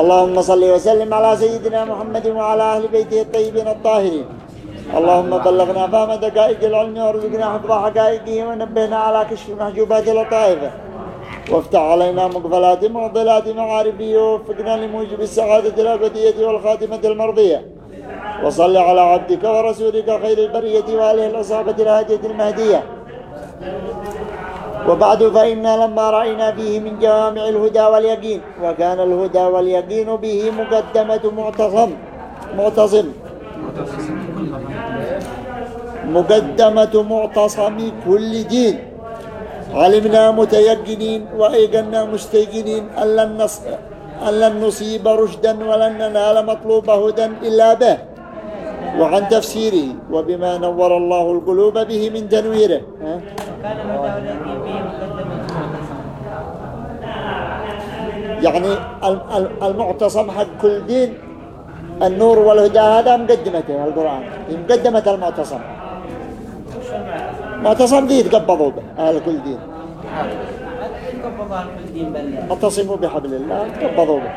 اللهم صل وسلم على سيدنا محمد وعلى أهل بيته الطيبين الطاهرين. اللهم بلغنا فهم دقائق العلم وارزقنا حفظ حقائقه ونبهنا على كشف محجوبات لطائفه وافتح علينا مقبلات معضلات معارفه ووفقنا لموجب السعادة الأبدية والخاتمة المرضية. وصل على عبدك ورسولك خير البرية وآله الأصابة الهادية المهدية. وبعد فإنا لما رأينا فيه من جوامع الهدى واليقين وكان الهدى واليقين به مقدمة معتصم معتصم. مقدمة معتصم كل دين. علمنا متيقنين وأيقنا مستيقنين أن لن, نص... أن لن نصيب رشدا ولن ننال مطلوب هدى إلا به. وعن تفسيره وبما نور الله القلوب به من تنويره. ها؟ يعني المعتصم حق كل دين النور والهدى هذا مقدمته القرآن. مقدمة المعتصم. معتصم دي يتقبضوا به أهل كل دين. اعتصموا بحبل الله تقبضوا به.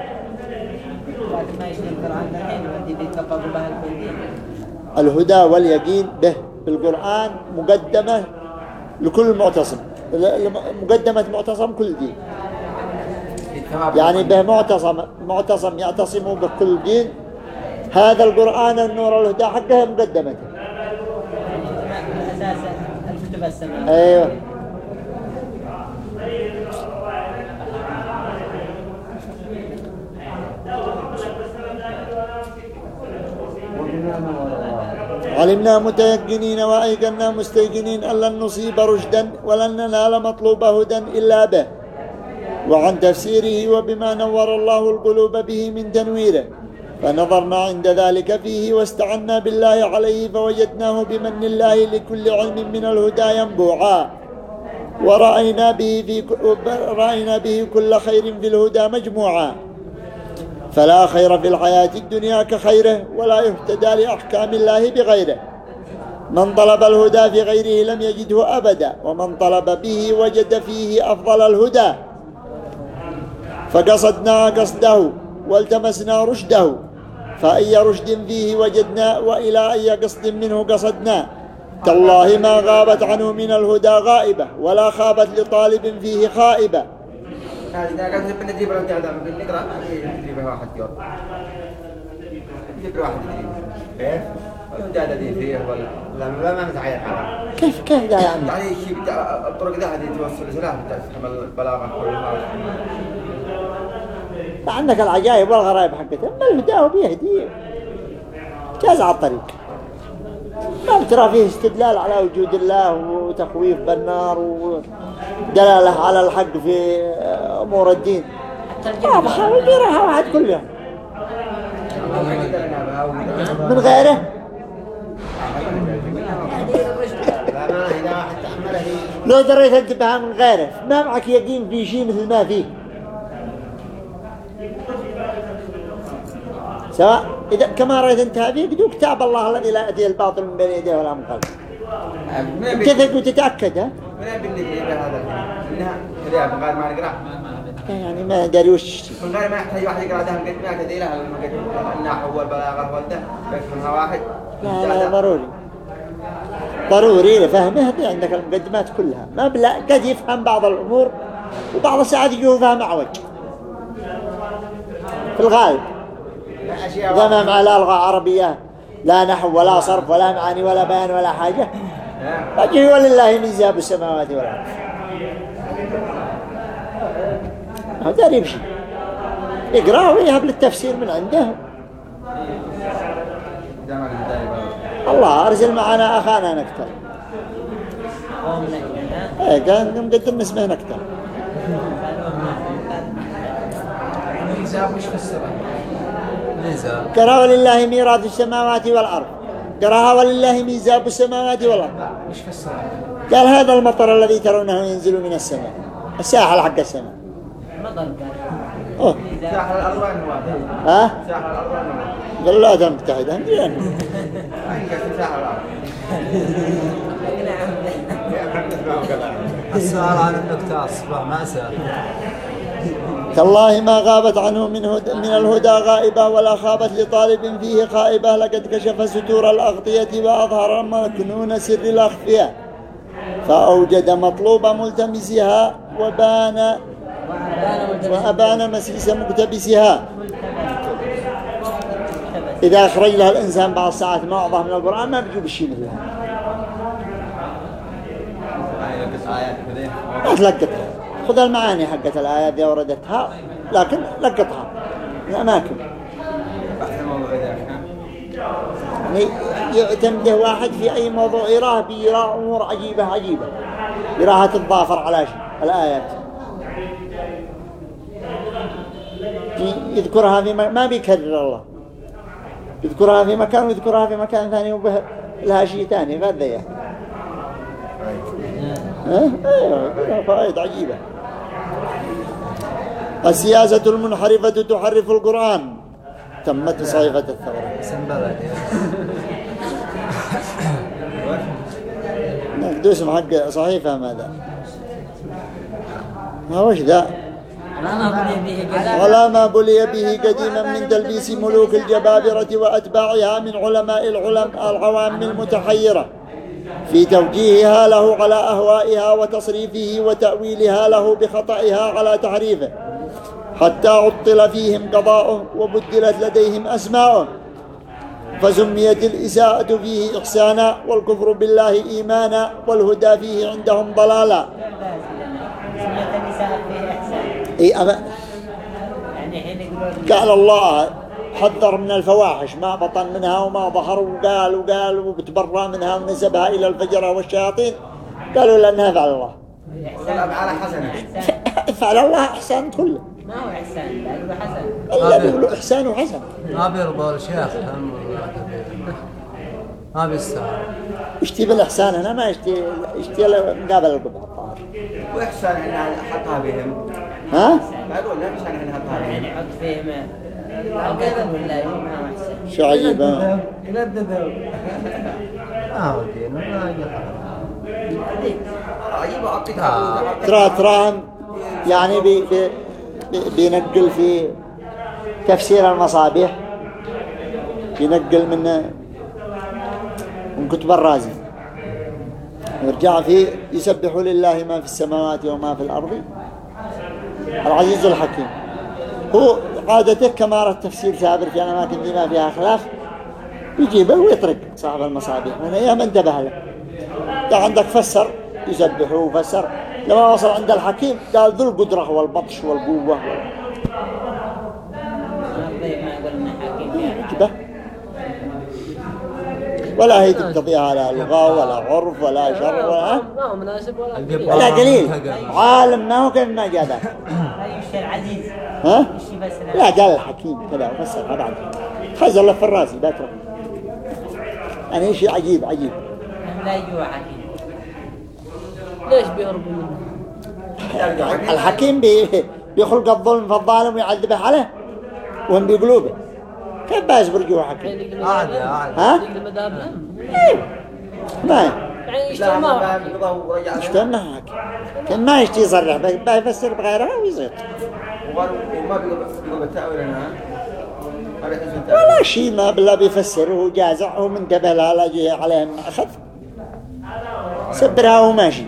الهدى واليقين به بالقرآن مقدمة لكل معتصم. مقدمة معتصم كل دين. يعني به معتصم معتصم يعتصموا بكل دين. هذا القرآن النور الهدى حقه مقدمته أيوه. علمنا متيقنين وأيقنا مستيقنين أن لن نصيب رشدا ولن ننال مطلوب هدى إلا به. وعن تفسيره وبما نور الله القلوب به من تنويره. فنظرنا عند ذلك فيه واستعنا بالله عليه فوجدناه بمن الله لكل علم من الهدى ينبوعا. ورأينا به, في رأينا به كل خير في الهدى مجموعا. فلا خير في الحياة الدنيا كخيره ولا يهتدى لأحكام الله بغيره. من طلب الهدى في غيره لم يجده أبدا ومن طلب به وجد فيه أفضل الهدى. فقصدنا قصده والتمسنا رشده. فأي رشد فيه وجدنا وإلى أي قصد منه قصدنا. تالله ما غابت عنه من الهدى غائبة ولا خابت لطالب فيه خائبة. إذا قلت بنجيب له جهة بنقرأ نجيب واحد يوم. نجيب واحد يجيب. إيه؟ دي فيه ولا لا ما متعين كيف كيف ده يعني؟ يعني شيء الطرق ده هذه توصل سلاح تفهم البلاغة كلها عندك العجائب والغرائب حقته ما الهداه بيهدي جاز على الطريق. ما بترى فيه استدلال على وجود الله وتخويف بالنار ودلالة على الحق في أمور الدين. ما بحاول بيرها واحد كل يوم من غيره؟ لو دريت أنت بها من غيره ما معك يقين في شيء مثل ما فيه. سواء إذا كما رأيت أنت هذه بدو كتاب الله الذي لا يأتي الباطل من بين يديه ولا من خلفه. تثق وتتأكد ها؟ من بالنسبة هذا. من غير ما نقرأ. يعني ما داري وش من غير ما يحتاج واحد يقرأ ده مقدمة كذا لها النحو والبلاغة والده يفهمها واحد. لا لا ضروري. ضروري لفهمه عندك المقدمات كلها ما بلا قد يفهم بعض الأمور وبعض الساعات يجوه فهم عوج في الغالب. إذا ما مع لا لغة عربية لا نحو ولا صرف ولا معاني ولا بيان ولا حاجة. فجه ولله ميزاب السماوات والأرض. هذا يمشي. يقرأ ويهب للتفسير من عنده. الله أرسل معنا أخانا نكتر إيه كان مقدم اسمه نكتر قرأ ولله ميراث السماوات والأرض. قرأها ولله ميزاب السماوات والأرض. قال هذا المطر الذي ترونه ينزل من السماء. الساحل حق السماء. ساحل الألوان ها؟ ساحل الألوان قال لا ده مجتهد زين ساحل السؤال عن النكتة الصباح ما سأل. تالله ما غابت عنه من, هد من الهدى غائبة ولا خابت لطالب فيه خائبة لقد كشف ستور الأغطية وأظهر مكنون سر الأخفية. فأوجد مطلوب ملتمسها وبان وأبان مسيس مقتبسها. إذا أخرج لها الإنسان بعض الساعات معظم من القرآن ما بيجيب الشيء مثلها ما تلقطها. خذ المعاني حقت الآيات دي وردتها لكن لقطها. الأماكن يعني يعتمده واحد في أي موضوع يراه بيرى أمور عجيبة عجيبة. يراها تتضافر على شيء الآيات. يذكرها في ما بيكرر الله. يذكرها في مكان ويذكرها في مكان ثاني وبه لها شيء ثاني غير ذي أيوه فوائد عجيبة. السياسة المنحرفة تحرف القرآن. تمت صيغة الثورة. دوس حق صحيفة ماذا؟ ما وش ذا؟ ولا ما بلي به قديما من تلبيس ملوك الجبابرة وأتباعها من علماء العلم العوام المتحيرة في توجيهها له على أهوائها وتصريفه وتأويلها له بخطئها على تحريفه حتى عطل فيهم قضاؤه وبدلت لديهم أسماؤه فسميت الإساءة فيه إحسانا والكفر بالله إيمانا والهدى فيه عندهم ضلالا إيه قال الله حذر من الفواحش ما بطن منها وما ظهر وقال وقال وبتبرى منها ونسبها إلى الفجرة والشياطين. قالوا لأنها فعل الله. فعل الله إحسان كله. ما هو إحسان؟ لأنه حسن. إلا بيقولوا إحسان وحسن. ما بيرضى الشيخ هم ما بيستاهل. اشتي بالإحسان أنا ما اشتي اشتي مقابل القبح الطاهر وإحسان إنها حطها بهم. ها؟ شو عجيب ها؟ يلددوا ما هو دين ما يقرأ عجيب أعطيك آه. ترى تراهم يعني بي بي بي- بينقل في تفسير المصابيح بينقل من من كتب الرازي يرجع فيه يسبح لله ما في السماوات وما في الأرض العزيز الحكيم. هو عادته كما التفسير ثابر في الأماكن دي ما فيها خلاف يجيبه ويطرق صاحب المصابيح. من أيام انتبه له. ده عندك فسر يسبح وفسر. لما وصل عند الحكيم قال ذو القدرة والبطش والقوة طيب ما يقول إنه حكيم يعني كده ولا هي تقتضيها لا لغة ولا عرف ولا شر ولا ما هو مناسب ولا ولا قليل. عالم ما هو كان ما جاء يشتري العزيز ها؟ لا قال الحكيم كذا وفسرها بعد خزر له في الراس بكره يعني شيء عجيب عجيب. لا يجوا حكيم ليش بيهربوا منه؟ الحكيم بي بيخلق الظلم في الظالم ويعذبه عليه وهم بقلوبه حكيم يعني يقلب عادي عادي. ها؟ ما يعني لا يشتغل ما ما اشتغل معه حكيم كان ما يشتي يصرح بس بيفسر بغيرها ما التأويل ولا شيء ما بالله بيفسر وهو جازع وهو منتبه لها لا جه عليهم أخذ. سبرها وماشي.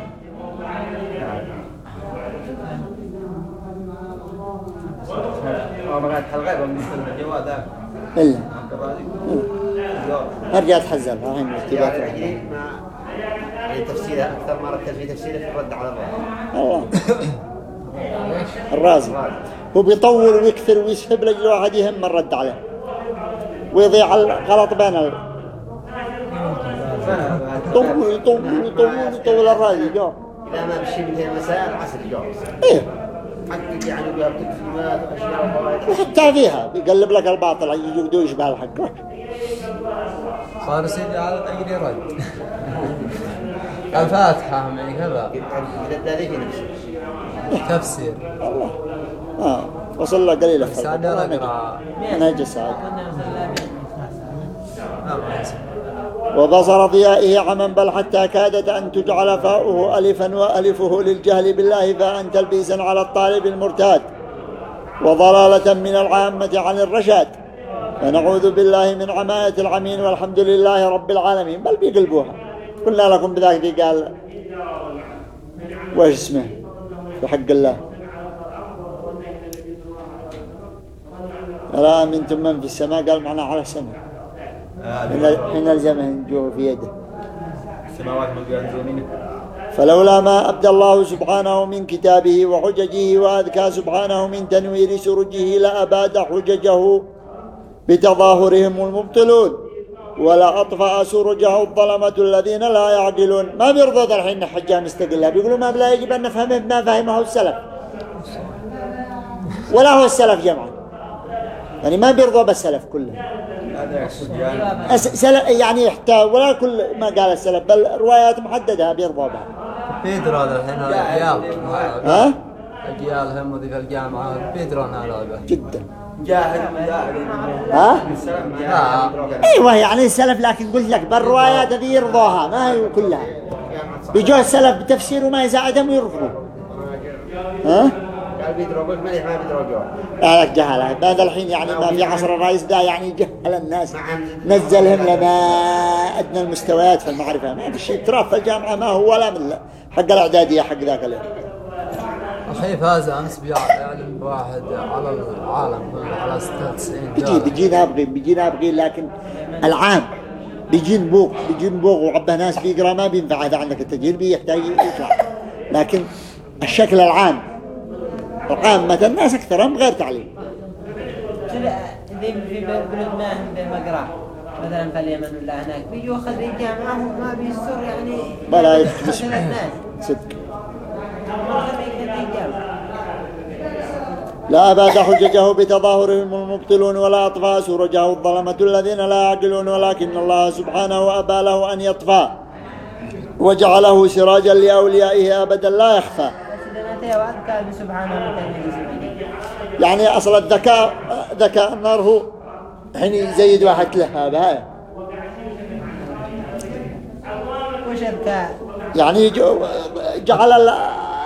ما الغيبة من الجواد ذاك إلا. الرازق الجواد ارجع تحزن فاهم ارتباط يعني ما يعني تفسيره أكثر ما ركز في تفسيره في الرد على الله الله الرازي. هو بيطول ويكثر ويسحب لجل واحد يهم الرد عليه. ويضيع الغلط بين ال... يطول يطول يطول يطول الرازي جو إذا ما بشيء من المسائل عسل الجواب إيه. حقق يعني وأشياء وفوائد وحتى فيها. بيقلب لك الباطل يقدو يشبه الحق. صار سيدي على تقري رد الفاتحة معي كذا. في نفسه تفسير. الله آه. وصل له قليلا بس عاد أقرأ. وبصر ضيائه عما بل حتى كادت أن تجعل فاؤه ألفا وألفه للجهل بالله فأن تلبيسا على الطالب المرتاد وضلالة من العامة عن الرشاد. فنعوذ بالله من عماية العمين والحمد لله رب العالمين. بل بيقلبوها قلنا لكم بذلك دي قال وش اسمه؟ في حق الله. ألا أمنتم من في السماء؟ قال معنا على السماء. إن الزمه جوه في يده. السماوات يمينه. فلولا ما أبدى الله سبحانه من كتابه وحججه وأذكى سبحانه من تنوير سرجه لأباد حججه بتظاهرهم المبطلون. ولا أطفأ سرجه الظلمة الذين لا يعقلون. ما بيرضوا الحين حجة مستقلة بيقولوا ما بلا يجب أن نفهمه ما فهمه السلف. ولا هو السلف جمعا. يعني ما بيرضوا بالسلف كله يعني. يعني يحتاج ولا كل ما قال السلف بل روايات محددة بيرضوا بها. بيدرون الحين الأجيال ها؟ أجيال هم ذي في الجامعة. بيدرون هذا جدا. جاهد جاهد ها؟ إيوه يعني السلف لكن قلت لك بالروايات هذه يرضوها ما هي كلها. بيجوا السلف بتفسير ما يساعدهم ويرفضوا. ها؟ قال بيدرو قلت مليح ما بيدرو جوا لا لك جهلة هذا الحين يعني ما في عصر الرئيس ده يعني جهل الناس. نزلهم لما أدنى المستويات في المعرفة. ما في شيء. ترى في الجامعة ما هو ولا من حق الإعدادية حق ذاك اليوم. أخي فاز أمس بيعلن واحد على العالم كله على 96 بيجي. بيجي نابغي بيجي نابغي لكن العام بيجي نبوغ بيجي نبوغ وعبه ناس بيقرأ ما بينفع هذا عندك التجربي يحتاج يطلع. لكن الشكل العام عامة الناس أكثرهم غير تعليم. ذي في بلد ما هم بالمقرى مثلا في اليمن ولا هناك. بيجوا خريج جامعة وما بيصير يعني. بلا الناس صدق لا أباد حججه بتظاهرهم المبطلون ولا أطفى سرجه الظلمة الذين لا يعقلون ولكن الله سبحانه أبى له أن يطفى. وجعله سراجا لأوليائه أبدا لا يخفى. سبحانه وتعالى. يعني أصل الذكاء ذكاء النار هو حين يزيد واحد لها بهاي وش يعني جعل ال-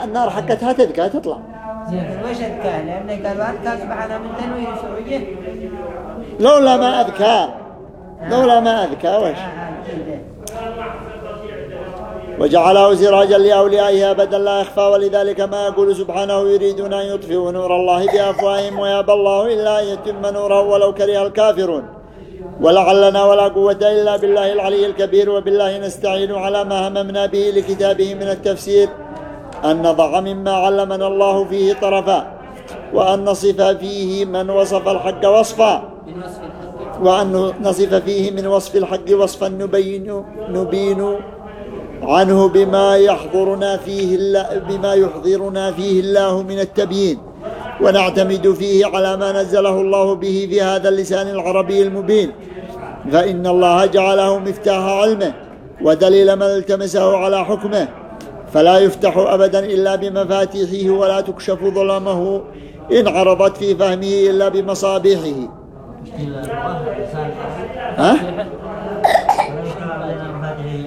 النار حقتها تذكى تطلع. وش لأنه قال وأذكى سبحانه من لولا ما أذكى. لولا ما أذكى وش؟ آه، آه، كده. وجعله سراجا لأوليائه أبدا لا يخفى ولذلك ما يقول سبحانه يريدون أن يطفئوا نور الله بأفواههم ويأبى الله إلا أن يتم نوره ولو كره الكافرون. ولعلنا ولا قوة إلا بالله العلي الكبير وبالله نستعين على ما هممنا به لكتابه من التفسير. أن نضع مما علمنا الله فيه طرفا وأن نصف فيه من وصف الحق وصفا. وأن نصف فيه من وصف الحق وصفا نبين نبين عنه بما يحضرنا فيه الله بما يحضرنا فيه الله من التبيين. ونعتمد فيه على ما نزله الله به في هذا اللسان العربي المبين. فإن الله جعله مفتاح علمه ودليل من التمسه على حكمه. فلا يفتح أبدا إلا بمفاتيحه ولا تكشف ظلمه إن عرضت في فهمه إلا بمصابيحه. ها؟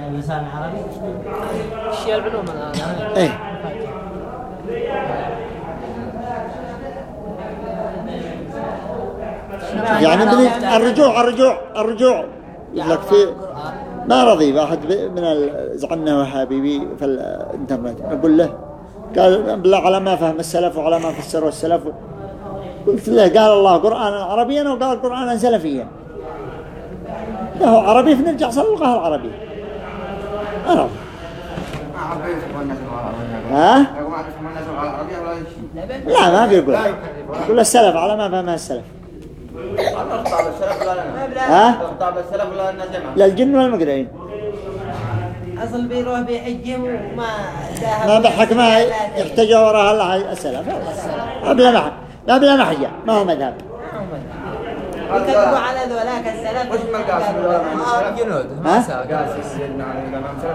اللسان العربي الان يعني من الرجوع الرجوع الرجوع. لك في ما رضي واحد من زعمنا وهابي في الإنترنت. أقول له قال بالله على ما فهم السلف وعلى ما فسروا السلف. قلت له قال الله قرانا عربيا وقال قرانا سلفيا؟ له عربي فنرجع صل اللغة العربيه عربي ما عرفوا يفهمون الناس العربية ها؟ لا ما بيقول لا يقول السلف على ما فهمها السلف. ها؟ جمع للجن والمقرئين أصل بيروح بيحجهم وما ما بحك ما يحتاج وراها الله السلف. قبل ما لا بلا محجة ما هو مذهب. يكذبوا على ذولاك السلف وش ما السلف؟ جنود ها؟ ما ساق قاسم سلف ما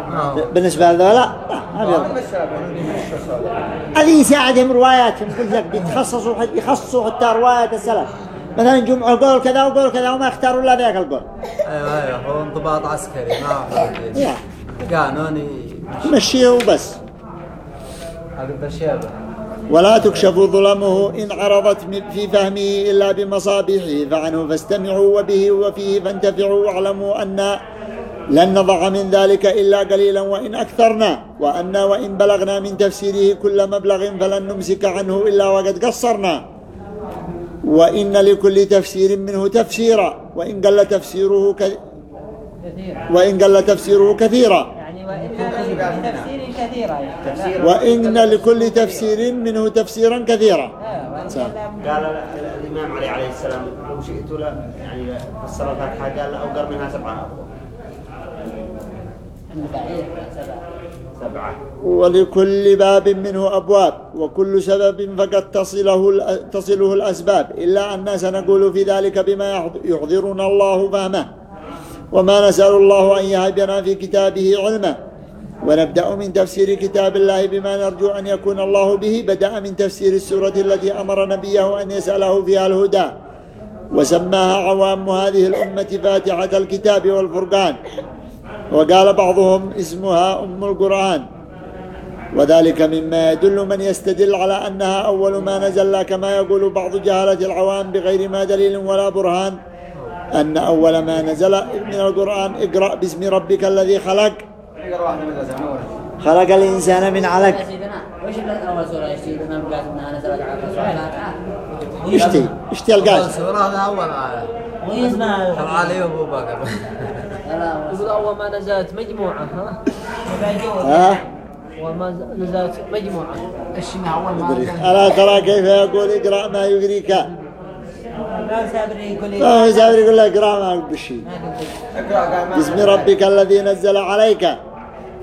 ما هو. بالنسبة لذولا هذه يساعدهم رواياتهم قلت لك بيتخصصوا حد يخصصوا حتى روايات السلف. مثلا جمعوا قول كذا وقول كذا وما يختاروا إلا ذاك القول. أيوه أيوه هو انضباط عسكري ما قانوني. مشيه وبس. هذا بشيبه ولا تكشف ظلمه إن عرضت في فهمه إلا بمصابيحه. فعنه فاستمعوا وبه وفيه فانتفعوا واعلموا أن لن نضع من ذلك إلا قليلا وإن أكثرنا وأن وإن بلغنا من تفسيره كل مبلغ فلن نمسك عنه إلا وقد قصرنا. وإن لكل تفسير منه تفسيرا وإن قل تفسيره ك... كثير وإن قل تفسيره كثيرا. يعني وإن تفسير كثيرة يعني. وإن لكل تفسير منه تفسيرا كثيرا. آه، قال ال- ال- الإمام علي عليه السلام لو شئت لا يعني فسر الفاتحة قال أو قال منها سبعة. سبعة. ولكل باب منه أبواب وكل سبب فقد تصله تصله الأسباب إلا أن سنقول في ذلك بما يحض- يحضرنا الله فهمه. وما نسأل الله أن يهبنا في كتابه علما. ونبدأ من تفسير كتاب الله بما نرجو أن يكون الله به. بدأ من تفسير السورة التي أمر نبيه أن يسأله فيها الهدى. وسماها عوام هذه الأمة فاتحة الكتاب والفرقان. وقال بعضهم اسمها أم القرآن. وذلك مما يدل من يستدل على أنها أول ما نزل كما يقول بعض جهلة العوام بغير ما دليل ولا برهان أن أول ما نزل. من القرآن اقرأ باسم ربك الذي خلق. خلق الإنسان من علق. اشتي اشتي كان علي وأبو بكر أول ما نزلت مجموعة ها؟ أول ما نزلت. نزل. ألا ترى كيف يقول اقرأ ما يقريك ما هو يسافر يقول له اقرأ ما بشي باسم ربك الذي نزل عليك.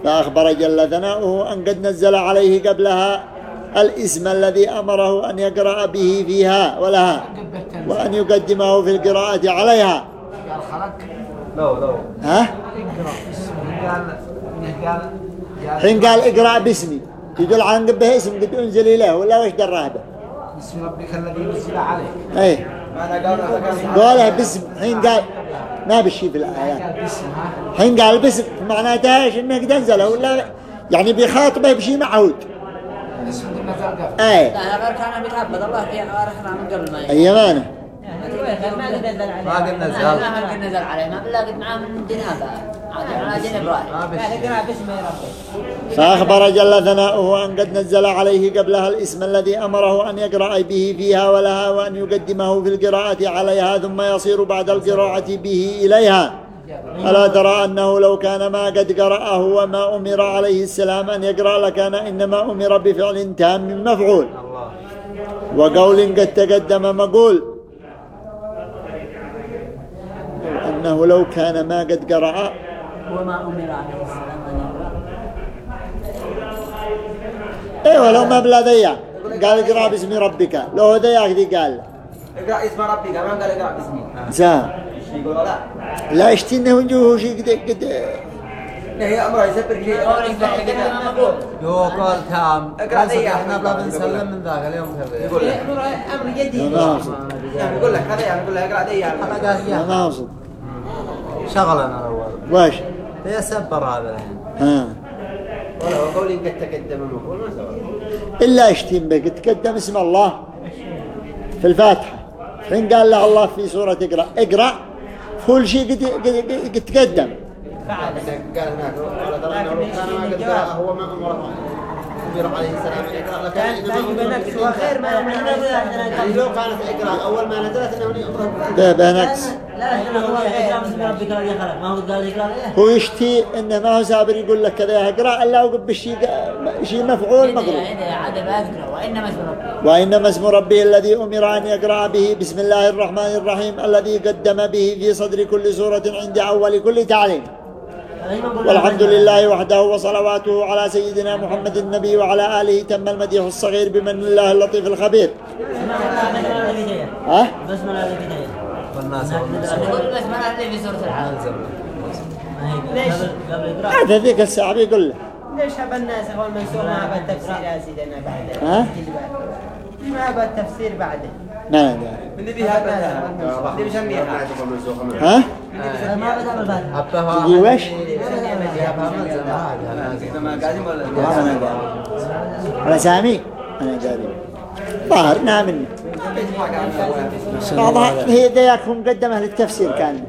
فأخبر جل ثناؤه أن قد نزل عليه قبلها الإسم الذي أمره أن يقرأ به فيها ولها وأن يقدمه في القراءة عليها. ها؟ حين قال اقرأ باسمي يدل على أن به اسم قد أنزل إليه ولا وش دراه به؟ بسم ربك الذي نزل عليك. أي هذا قالها باسم حين قال ما بشي في الآيات قال باسم ها حين قال باسم معناتها إيش؟ إنه قد أنزله ولا يعني بيخاطبه بشيء معهود. اي لا غير كان بيتعبد الله في آخرها من قبل ما يجي اي مانه ما قد نزل عليه ما قد نزل ما قد نزل عليه ما قد معاه من جنابه عادي فأخبر جل ثناؤه أن قد نزل عليه قبلها الاسم الذي أمره أن يقرأ به فيها ولها وأن يقدمه في القراءة عليها ثم يصير بعد القراءة به إليها. ألا ترى أنه لو كان ما قد قرأه وما أمر عليه السلام أن يقرأ لكان إنما أمر بفعل تام مفعول. وقول قد تقدم مقول. أنه لو كان ما قد قرأ وما أمر عليه السلام. أن يقرأ أيوه لو ما بلا ذيا قال اقرأ باسم ربك. لو ذياك ذي قال اقرأ اسم قال ما قال اقرأ باسمي زين. يقولوا؟ لا. لا اشتنه وجوه شيء قد قد هي أمره يسبر شيء جو قال تام إحنا بلا يقول بنسلم. من ذاك اليوم. كذا يقول لك ما يعني يقول لك هذا يعني. يقول لك اقرأ ذي يعني حلقات ما يا أقصد. شغلنا الأول. واش هي سبر هذا الحين ها ولو قول قد تقدم المقول ما سوى. إلا اشتم بك. تقدم اسم الله في الفاتحة. حين قال له الله في سورة اقرأ. اقرأ. كل شيء قد قد قد تقدم. فعل قال هناك قال ترى انه لو كان ما قد هو ما أمر عليه السلام ما من يعني لو كانت اقرا أول ما نزلت نقص لا لا هو اقرأ إيه؟ يشتي انه ما هو سابر يقول لك كذا أقرأ إلا وقب شيء شيء مفعول مقروء إذا عاد بأذكره وإنما اسم ربي. الذي أمر أن يقرأ به بسم الله الرحمن الرحيم الذي قدم به في صدر كل سورة عند أول كل تعليم. والحمد لله وحده وصلواته على سيدنا محمد النبي وعلى آله تم المديح الصغير بمن الله اللطيف الخبير. ها؟ بسم الله يقول بسم الله الذي في سورة العالم ليش؟ هذا ذيك الساعة بيقول له. ليش هب الناس هو المنسوخ ما هب التفسير يا سيدنا بعده ها؟ ما هب التفسير بعده ما ندري اللي بيها اللي بيسميها. ها؟ ما بدأ حبه تجي وش؟ ما ما على سامي أنا قاعد. ظاهر نعم بعضها هي ذاك مقدمة للتفسير كان.